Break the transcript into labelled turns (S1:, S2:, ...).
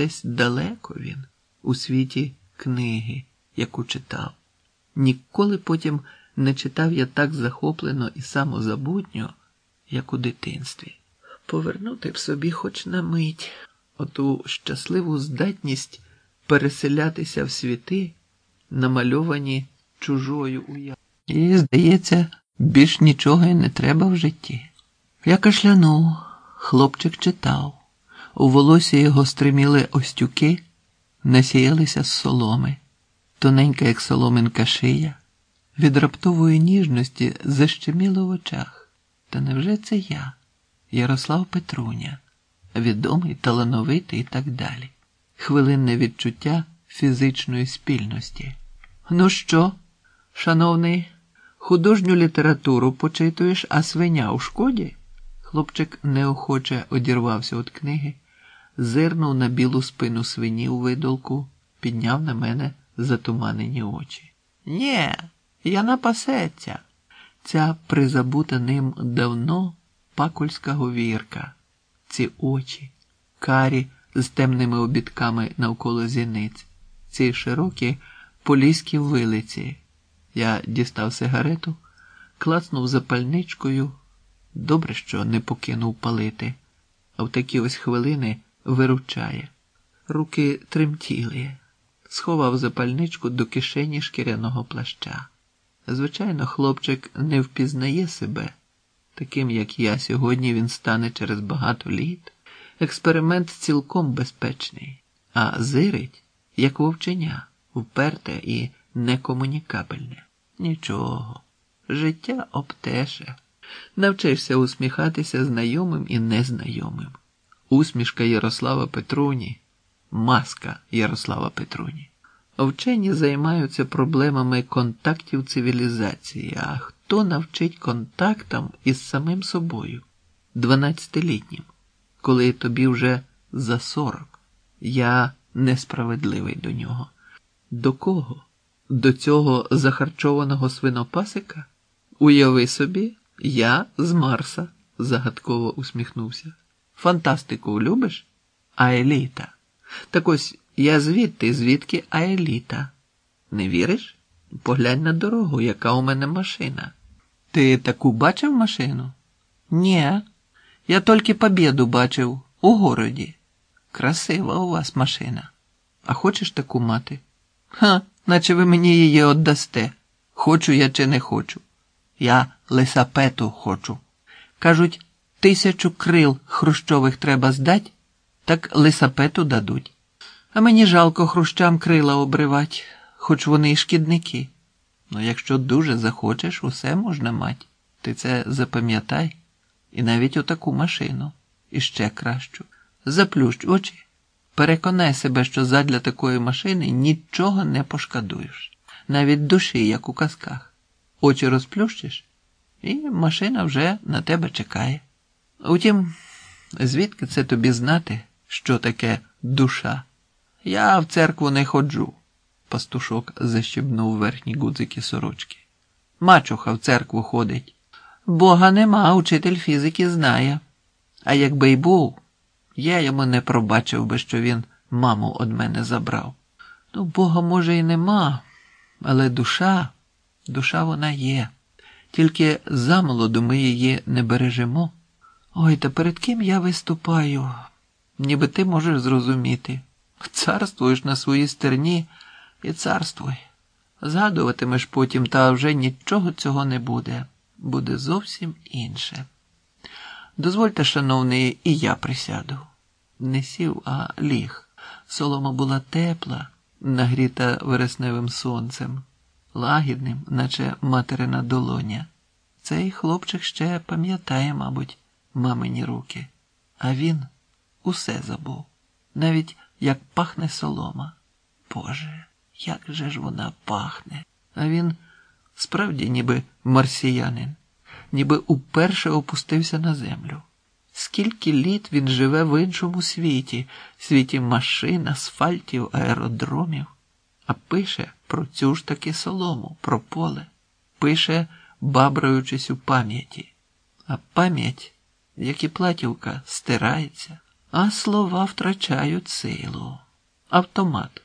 S1: Десь далеко він у світі книги, яку читав. Ніколи потім не читав я так захоплено і самозабутньо, як у дитинстві. Повернути в собі хоч на мить оту щасливу здатність переселятися в світи, намальовані чужою уявою. І, здається, більш нічого й не треба в житті. Я кашлянув, хлопчик читав. У волосі його стриміли остюки, насіялися з соломи, тоненька, як соломинка шия, від раптової ніжності защеміло в очах. Та невже це я, Ярослав Петруня, відомий, талановитий і так далі? Хвилинне відчуття фізичної спільності. Ну що, шановний, художню літературу почитуєш, а свиня у шкоді? Хлопчик неохоче одірвався від книги, зирнув на білу спину свині у видолку, підняв на мене затуманені очі. Нє, я напасеться. Ця призабута ним давно пакульська говірка, ці очі, карі з темними обідками навколо зіниць, ці широкі поліські вилиці. Я дістав сигарету, клацнув запальничкою. Добре, що не покинув палити, а в такі ось хвилини виручає. Руки тремтіли, сховав запальничку до кишені шкіряного плаща. Звичайно, хлопчик не впізнає себе. Таким, як я сьогодні, він стане через багато літ. Експеримент цілком безпечний, а зирить, як вовченя, вперте і некомунікабельне. Нічого, життя обтеше. Навчишся усміхатися знайомим і незнайомим. Усмішка Ярослава Петруні, маска Ярослава Петруні. Вчені займаються проблемами контактів цивілізації, а хто навчить контактам із самим собою, дванадцятилітнім, коли тобі вже за сорок. Я несправедливий до нього. До кого? До цього захарчованого свинопасика? Уяви собі. Я з Марса, загадково усміхнувся. Фантастику любиш? Аеліта. Так ось я звідти, звідки Аеліта. Не віриш? Поглянь на дорогу, яка у мене машина. Ти таку бачив машину? Ні. Я тільки побіду бачив у городі. Красива у вас машина. А хочеш таку мати? Ха, наче ви мені її отдасте. Хочу я чи не хочу. Я лисапету хочу. Кажуть, тисячу крил хрущових треба здать, так лисапету дадуть. А мені жалко хрущам крила обривать, хоч вони й шкідники. Ну, якщо дуже захочеш, усе можна мати. Ти це запам'ятай. І навіть отаку машину, і ще кращу. Заплющ очі, переконай себе, що задля такої машини нічого не пошкодуєш, навіть душі, як у казках. Очі розплющиш, і машина вже на тебе чекає. Утім, звідки це тобі знати, що таке душа? Я в церкву не ходжу, пастушок защебнув верхні гудзики сорочки. Мачуха в церкву ходить. Бога нема, учитель фізики знає. А якби й був, я йому не пробачив би, що він маму од мене забрав. Ну, Бога, може, і нема, але душа, душа вона є. Тільки замолоду ми її не бережемо. Ой, та перед ким я виступаю? Ніби ти можеш зрозуміти. Царствуєш на своїй стерні і царствуй. Згадуватимеш потім, та вже нічого цього не буде. Буде зовсім інше. Дозвольте, шановний, і я присяду. Не сів, а ліг. Солома була тепла, нагріта вересневим сонцем, лагідним, наче материна долоня. Цей хлопчик ще пам'ятає, мабуть, мамині руки, а він усе забув, навіть як пахне солома. Боже, як же ж вона пахне? А він справді, ніби марсіянин, ніби уперше опустився на землю. Скільки літ він живе в іншому світі, світі машин, асфальтів, аеродромів, а пише про цю ж таки солому, про поле, пише, бабраючись у пам'яті, а пам'ять, як і платівка, стирається, А слова втрачають силу. Автомат.